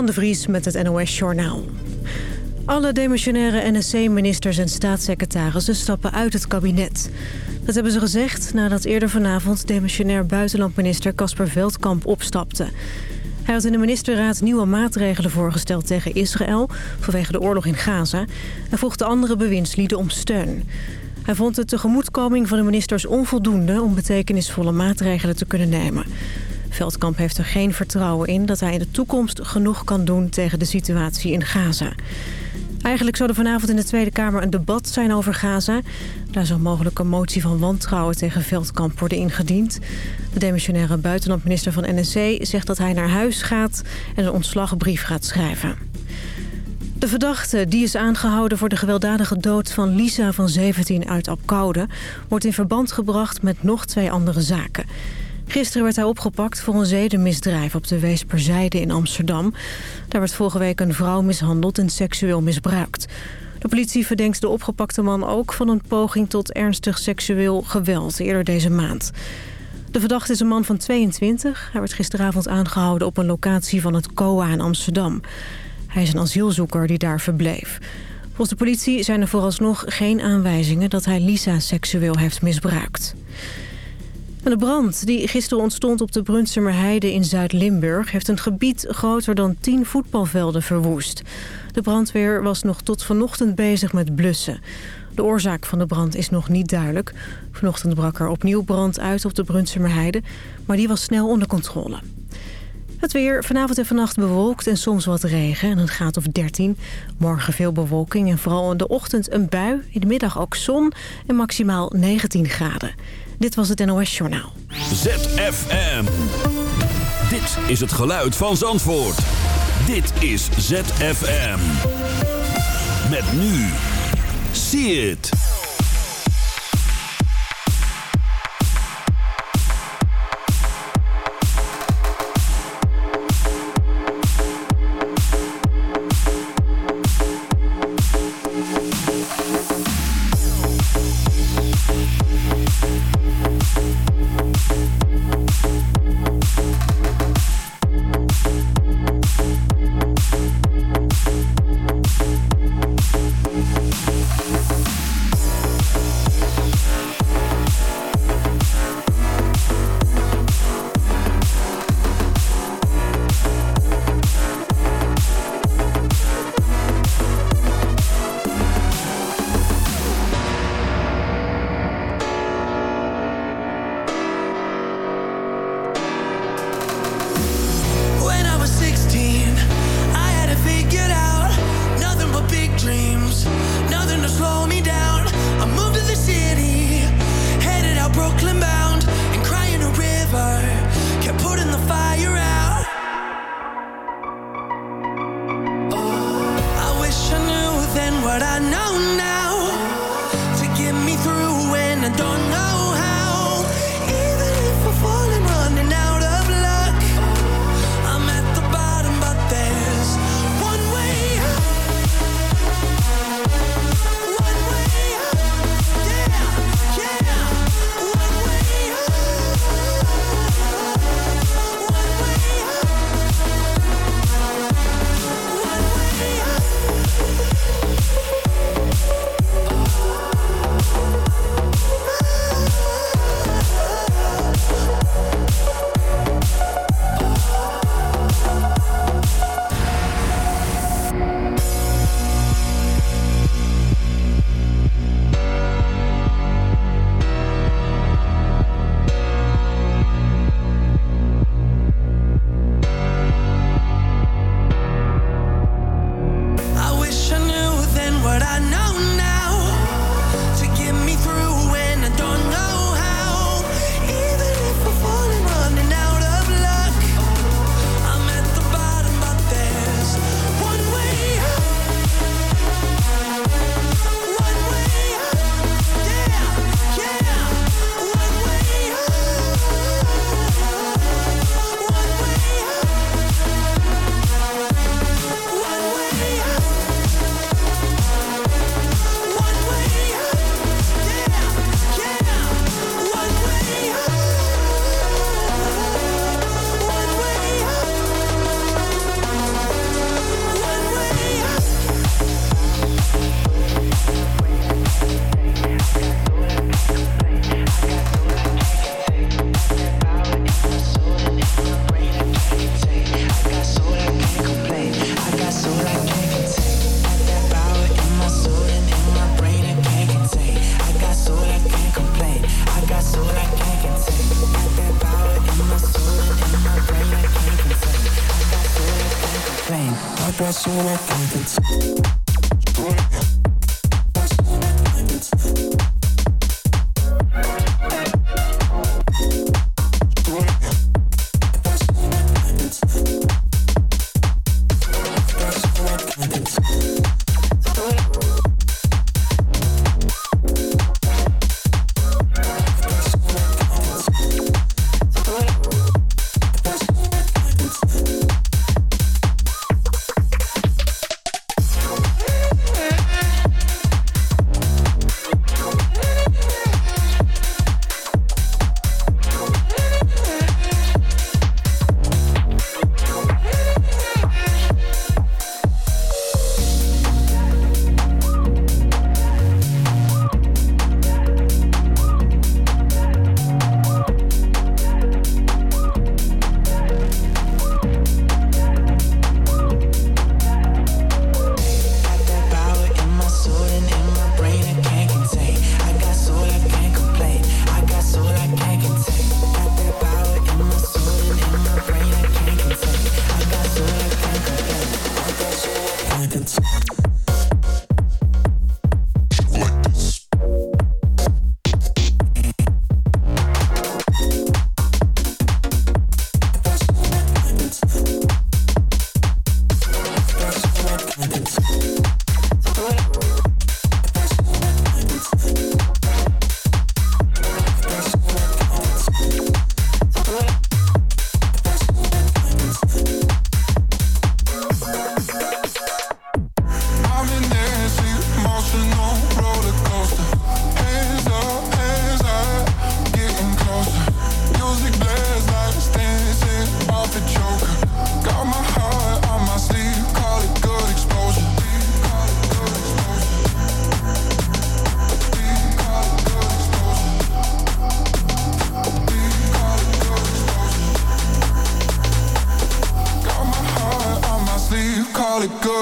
Van de Vries met het NOS Journaal. Alle demissionaire NSC-ministers en staatssecretarissen stappen uit het kabinet. Dat hebben ze gezegd nadat eerder vanavond demissionair buitenlandminister Casper Veldkamp opstapte. Hij had in de ministerraad nieuwe maatregelen voorgesteld tegen Israël... vanwege de oorlog in Gaza... en vroeg de andere bewindslieden om steun. Hij vond de tegemoetkoming van de ministers onvoldoende... om betekenisvolle maatregelen te kunnen nemen. Veldkamp heeft er geen vertrouwen in dat hij in de toekomst genoeg kan doen tegen de situatie in Gaza. Eigenlijk zou er vanavond in de Tweede Kamer een debat zijn over Gaza. Daar zou mogelijk een motie van wantrouwen tegen Veldkamp worden ingediend. De demissionaire buitenlandminister van NSC zegt dat hij naar huis gaat en een ontslagbrief gaat schrijven. De verdachte, die is aangehouden voor de gewelddadige dood van Lisa van 17 uit Apkoude... wordt in verband gebracht met nog twee andere zaken. Gisteren werd hij opgepakt voor een zedenmisdrijf op de Weesperzijde in Amsterdam. Daar werd vorige week een vrouw mishandeld en seksueel misbruikt. De politie verdenkt de opgepakte man ook van een poging tot ernstig seksueel geweld eerder deze maand. De verdachte is een man van 22. Hij werd gisteravond aangehouden op een locatie van het COA in Amsterdam. Hij is een asielzoeker die daar verbleef. Volgens de politie zijn er vooralsnog geen aanwijzingen dat hij Lisa seksueel heeft misbruikt. De brand die gisteren ontstond op de Brunsumerheide in Zuid-Limburg... heeft een gebied groter dan 10 voetbalvelden verwoest. De brandweer was nog tot vanochtend bezig met blussen. De oorzaak van de brand is nog niet duidelijk. Vanochtend brak er opnieuw brand uit op de Brunsumerheide... maar die was snel onder controle. Het weer vanavond en vannacht bewolkt en soms wat regen en een graad of 13. Morgen veel bewolking en vooral in de ochtend een bui. In de middag ook zon en maximaal 19 graden. Dit was het NOS Journaal. ZFM. Dit is het geluid van Zandvoort. Dit is ZFM. Met nu. See it.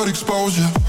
exposure.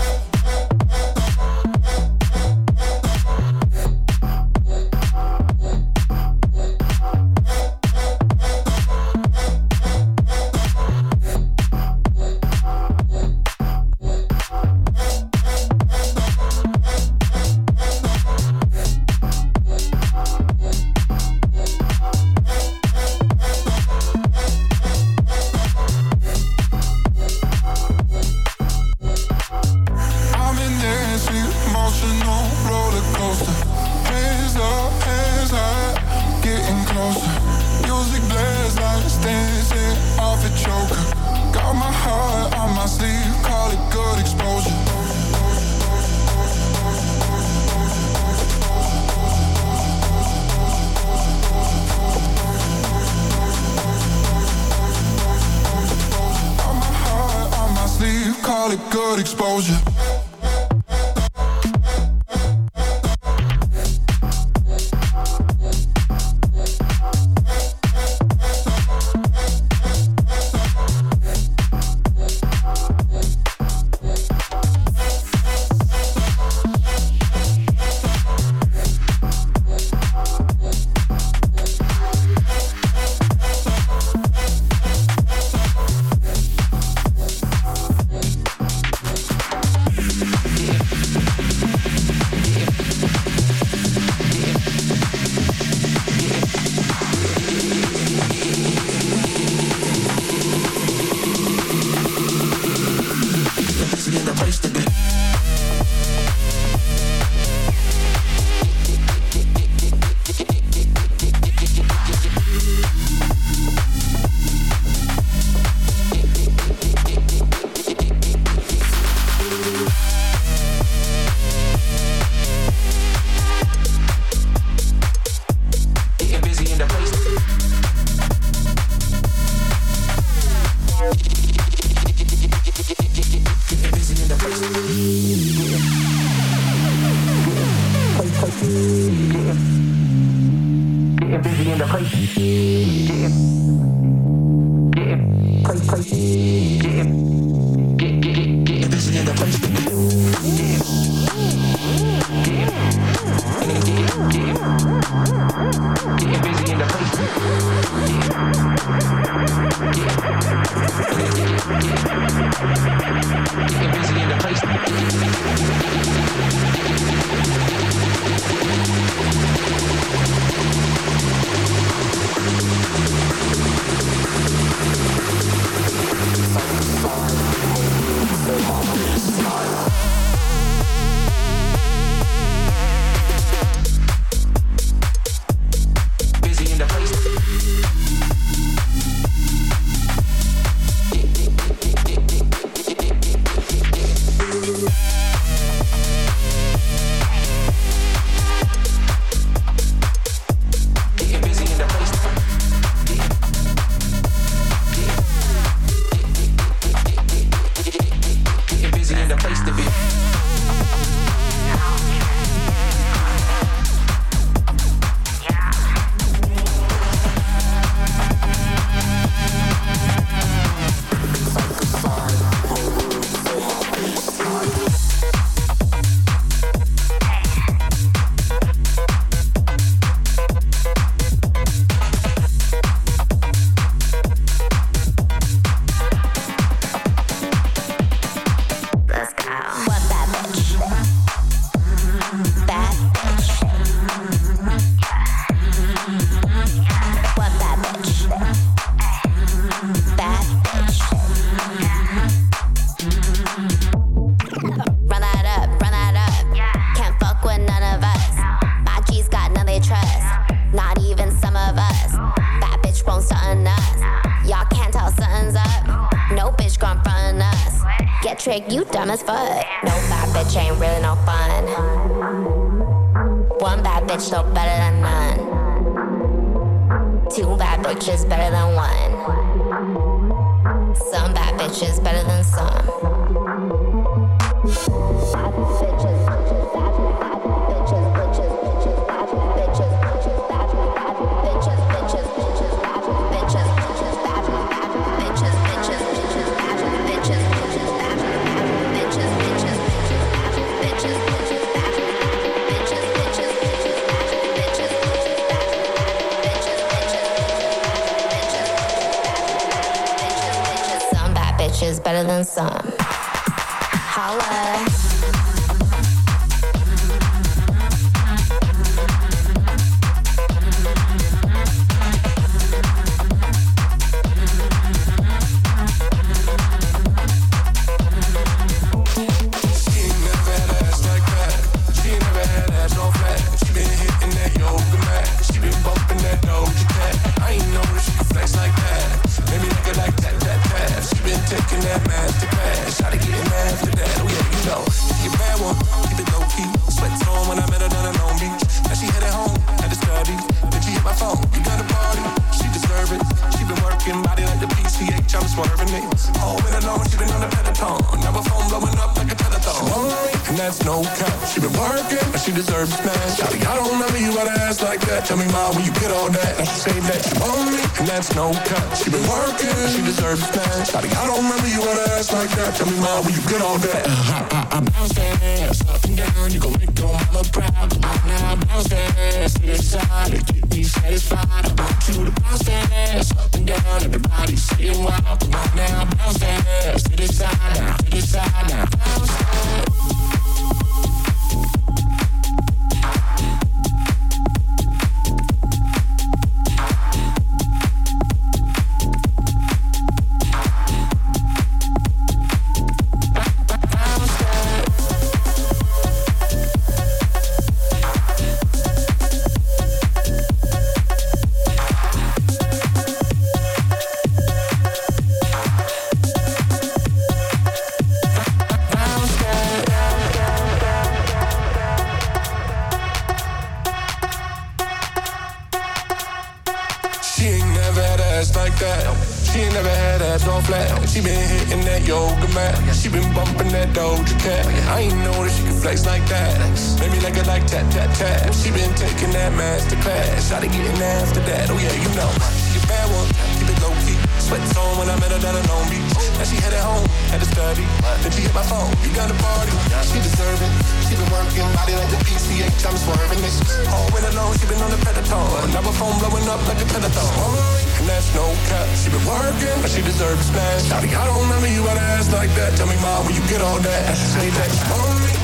bumping that Doja Cat. I ain't know that she can flex like that. Made me like it like tap, tap, tap. She been taking that master class. Shot it getting after that. Oh, yeah, you know. She a bad one, keep it low key. Sweats on when I met her down in Long Beach. Now she headed home, had to study. Then she hit my phone, you got a party. She deserve it. She been working, body like the PCH, I'm swerving this. All winter long, she been on the pedestal. Now my phone blowing up like a pedophile. And that's no cap, she been working, but she deserves smash. Shawty, I don't remember you had ass like that. Tell me, mom, where you get all that? Say that you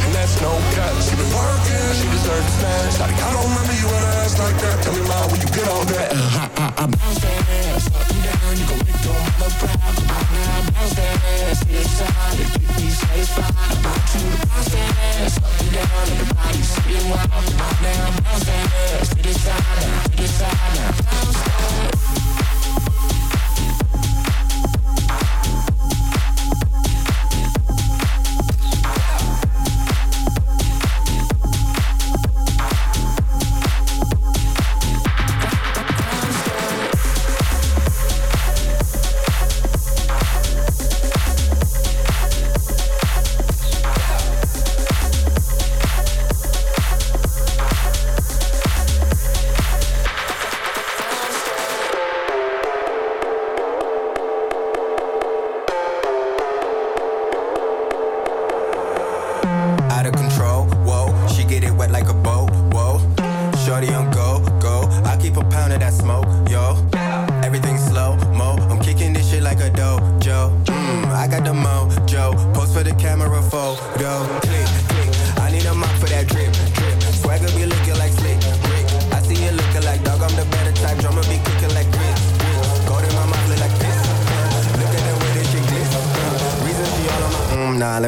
and that's no cap. She been working, she deserves smash. Shawty, I don't remember you had ass like that. Tell me, mom, where you get all that? I, I, I bounce that ass up and down, you gon' make your mother proud. Now bounce that ass to the side, and keep me satisfied. About you to bounce that ass up and down, everybody sitting wild. Now bounce that ass to the side, to the side, now bounce that.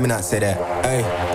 let me not say that. Hey.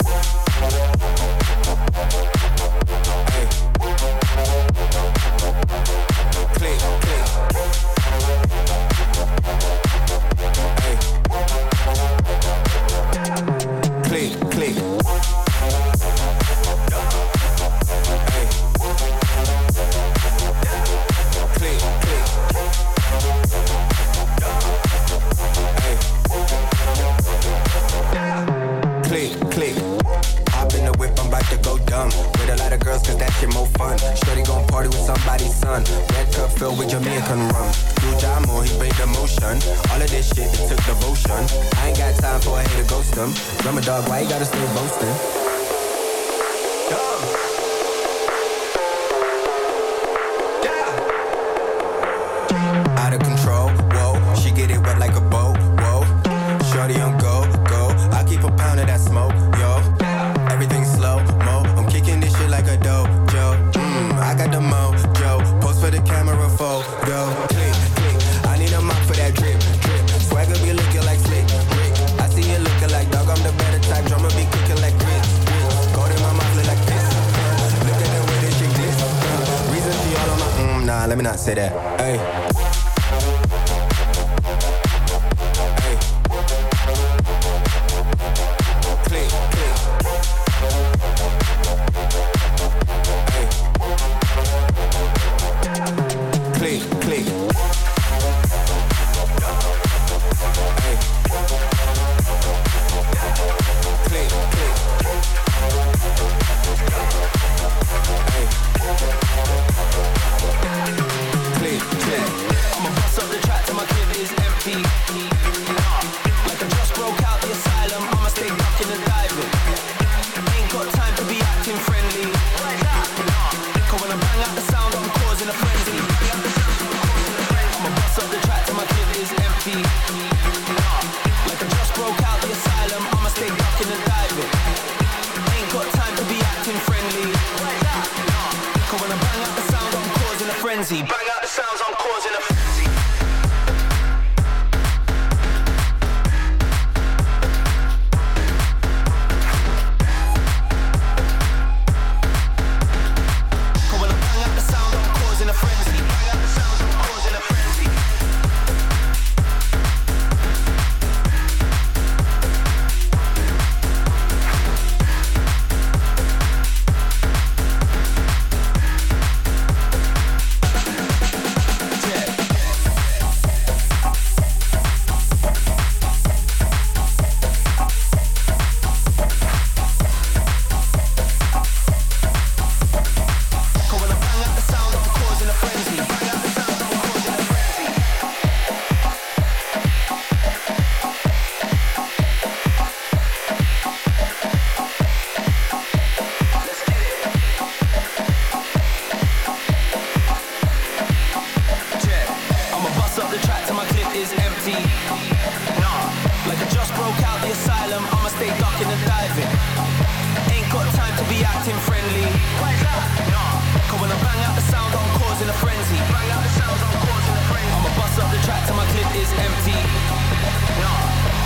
is empty.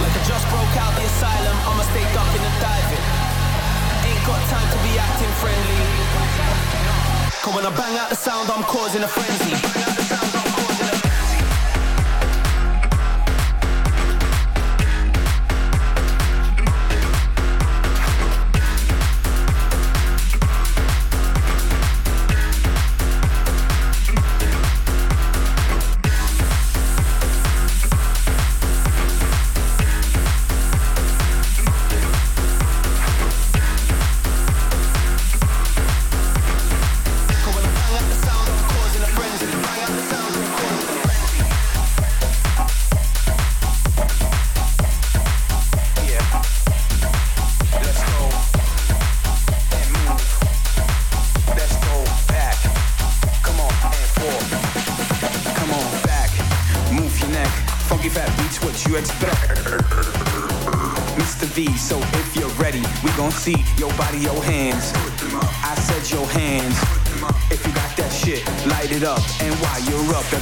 Like I just broke out the asylum, I'ma stay ducking and diving. Ain't got time to be acting friendly. Cause when I bang out the sound, I'm causing a frenzy.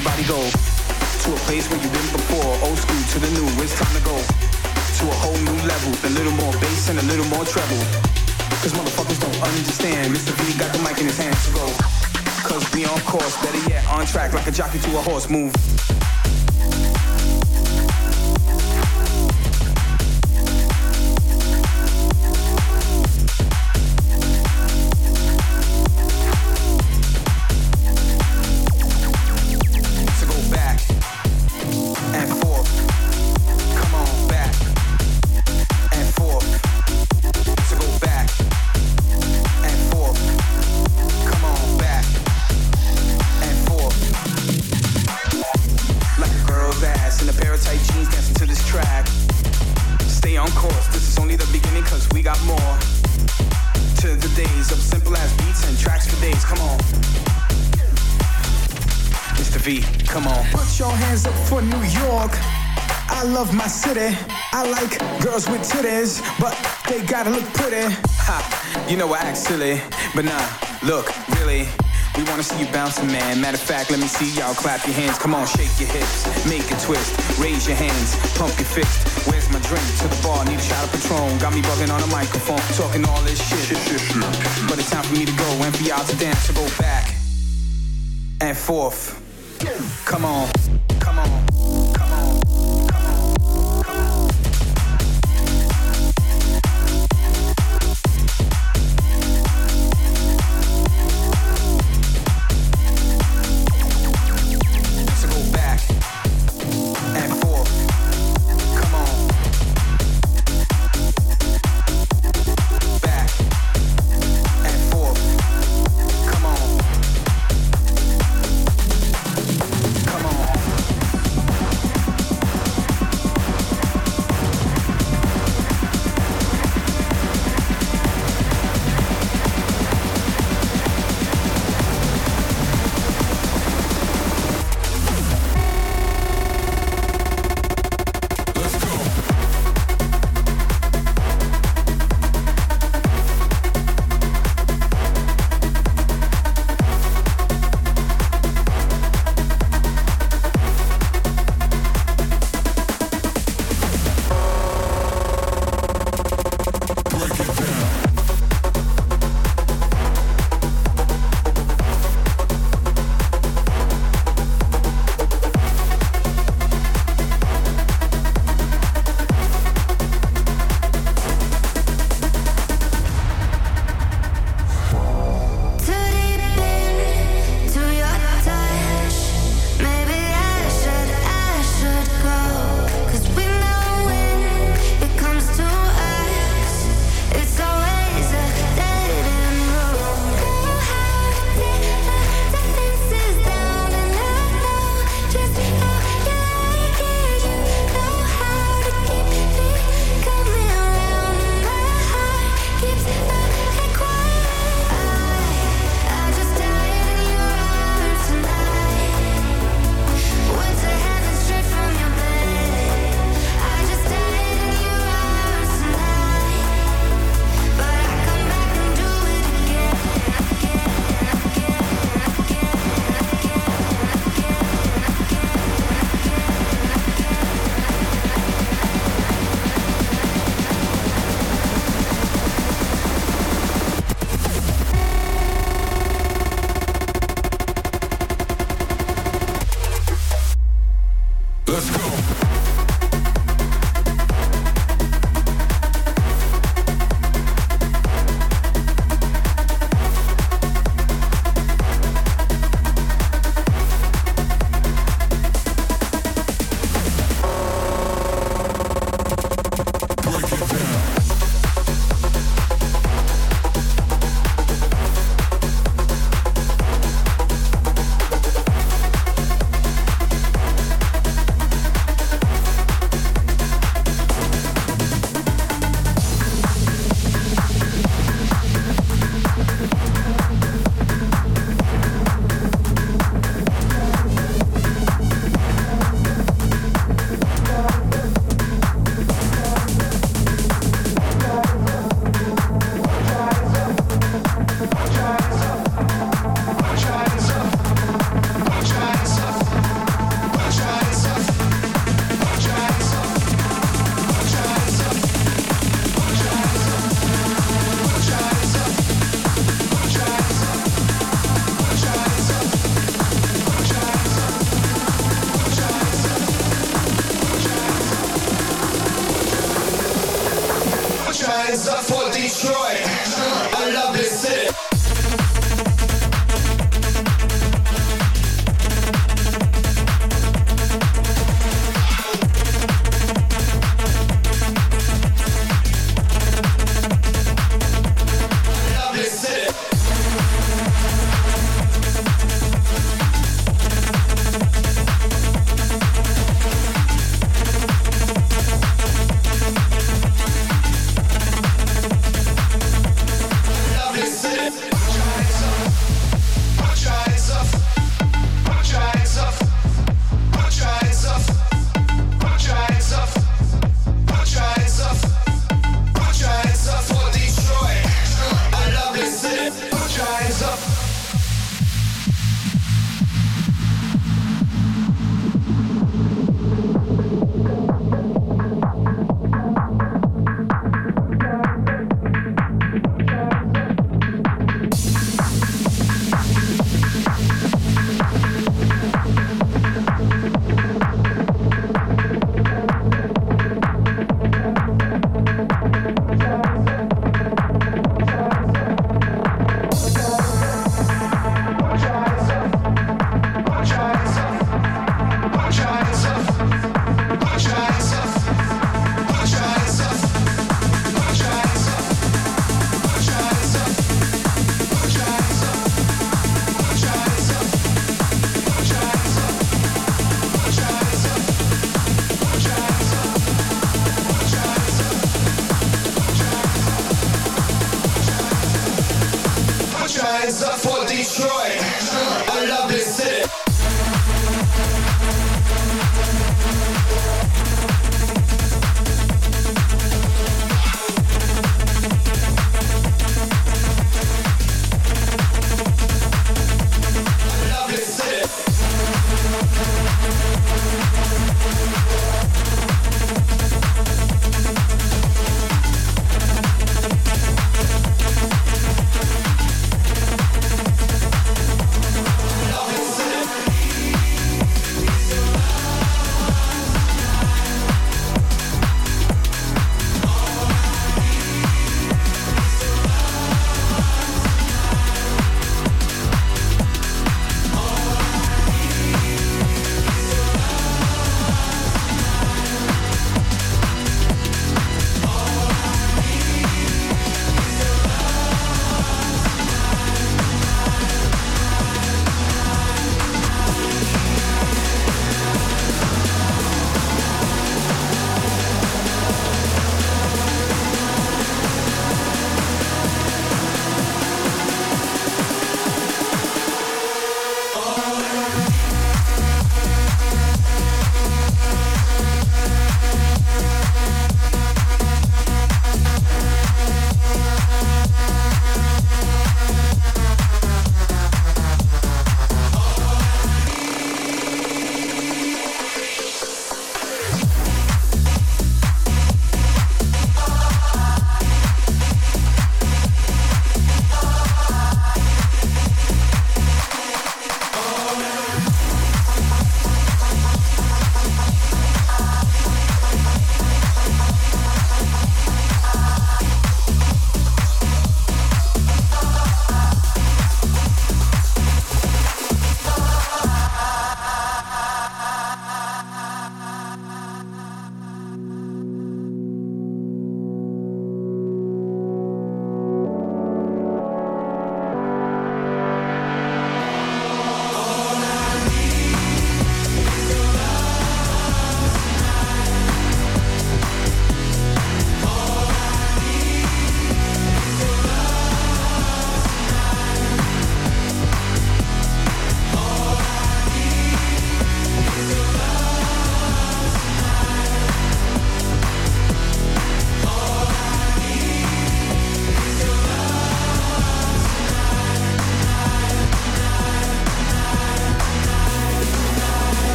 Everybody go to a place where you've been before. Old school to the new, it's time to go to a whole new level. A little more bass and a little more treble. Cause motherfuckers don't understand. Mr. V got the mic in his hands to go. Cause we on course, better yet, on track like a jockey to a horse. Move. City. I like girls with titties, but they gotta look pretty. Ha, you know I act silly, but nah, look, really. We wanna see you bouncing, man. Matter of fact, let me see y'all clap your hands. Come on, shake your hips, make a twist, raise your hands, pump your fist. Where's my drink? To the bar, need a shot of Patron. Got me bugging on a microphone, talking all this shit. But it's time for me to go and for y'all to dance. So go back and forth. Come on.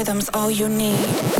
Rhythm's all you need.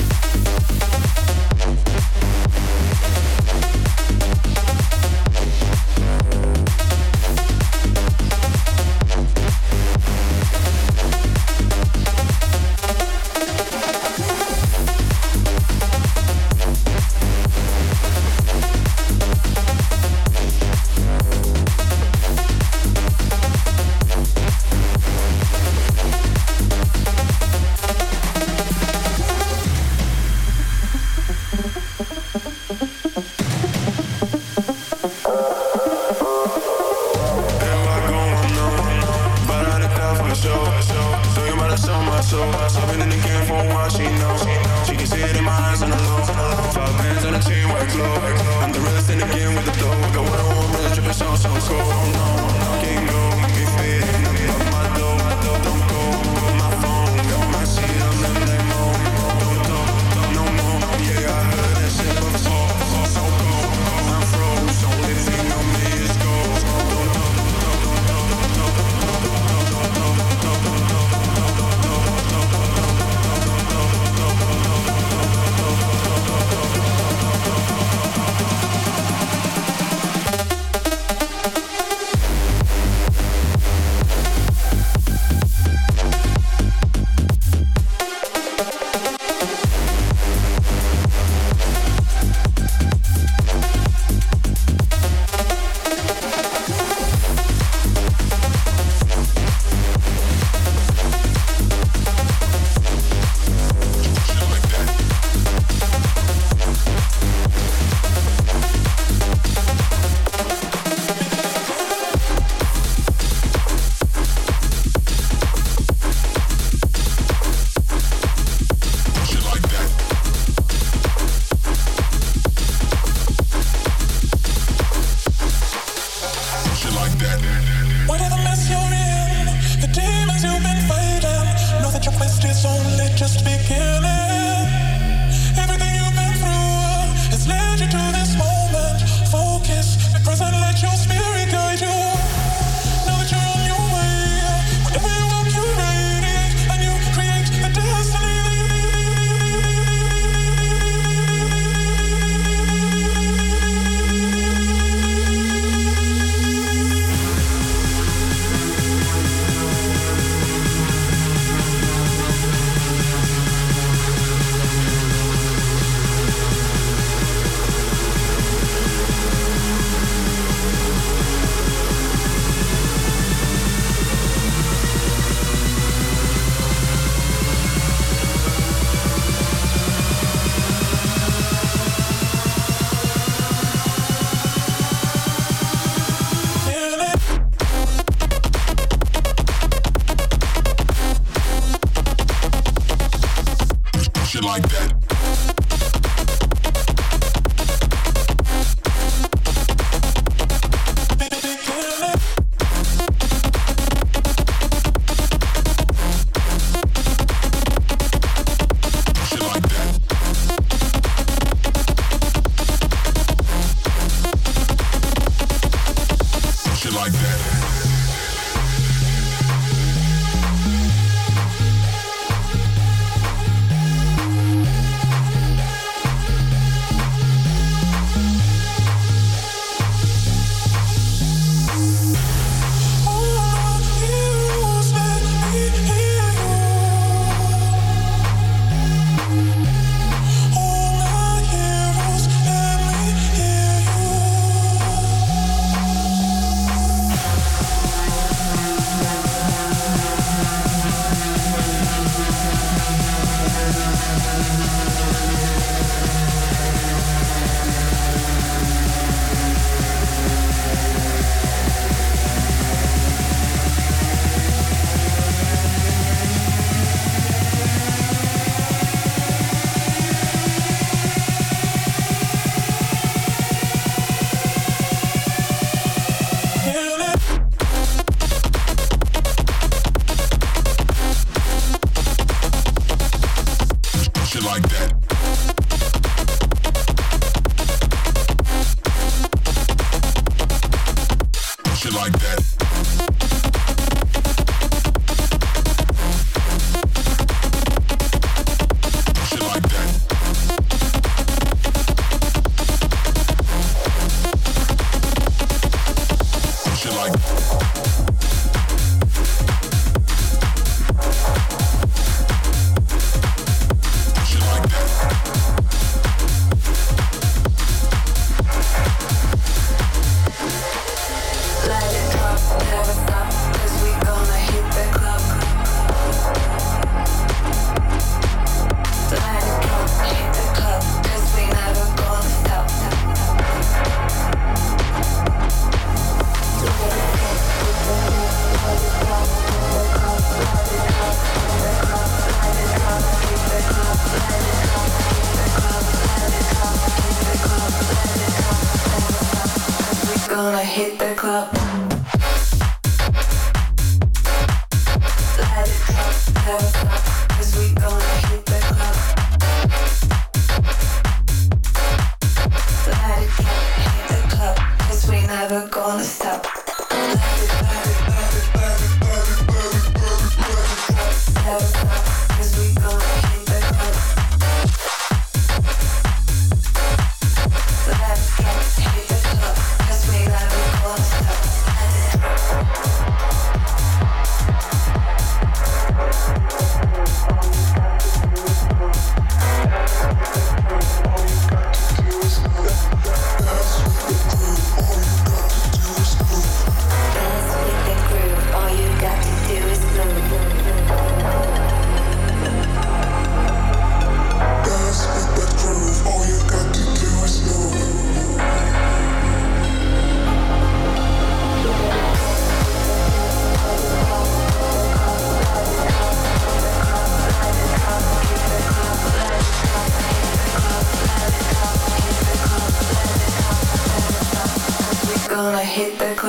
shit like that.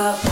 up.